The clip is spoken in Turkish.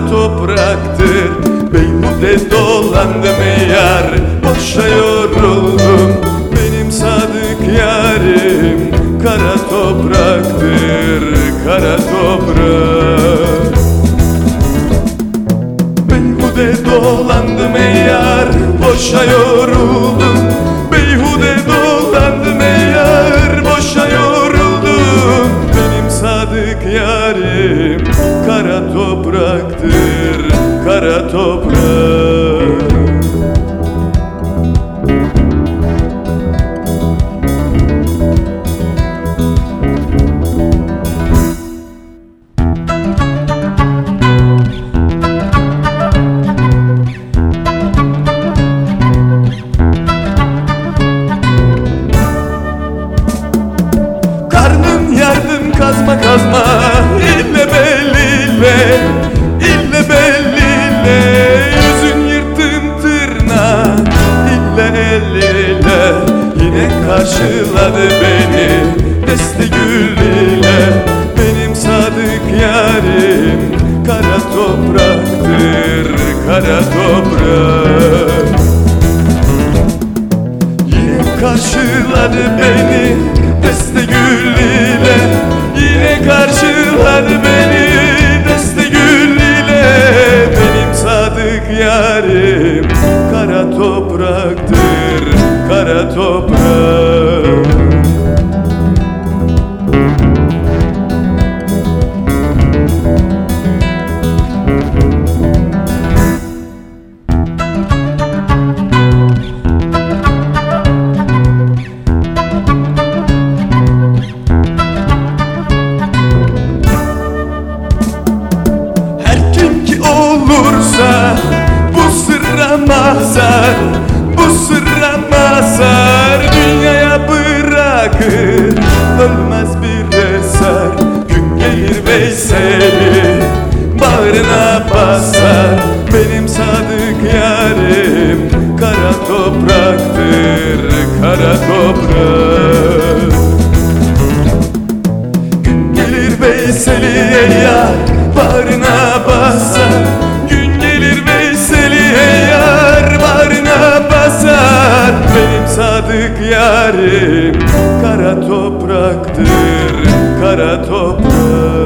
Kara topraktır. Beyhude dolandım yar Boşa yoruldum. Benim sadık yarim Kara topraktır kara toprak. Beyhude dolandım yar Boşa yoruldum. Beyhude dolandım yar Boşa yoruldum. Benim sadık yarim Kara toprak karşıladı beni. Deste gül ile Benim sadık yarim. Kara topraktır kara toprak. Yine karşıladı beni. Deste gül ile Yine karşıladı beni kara toprak Veysel'i Bağrına basar. Benim sadık yarim Kara topraktır kara toprak. Gün gelir Veyseli'ye yar Bağrına basar. Gün gelir Veyseli'ye yar Bağrına basar. Benim sadık yarim Kara topraktır Kara toprak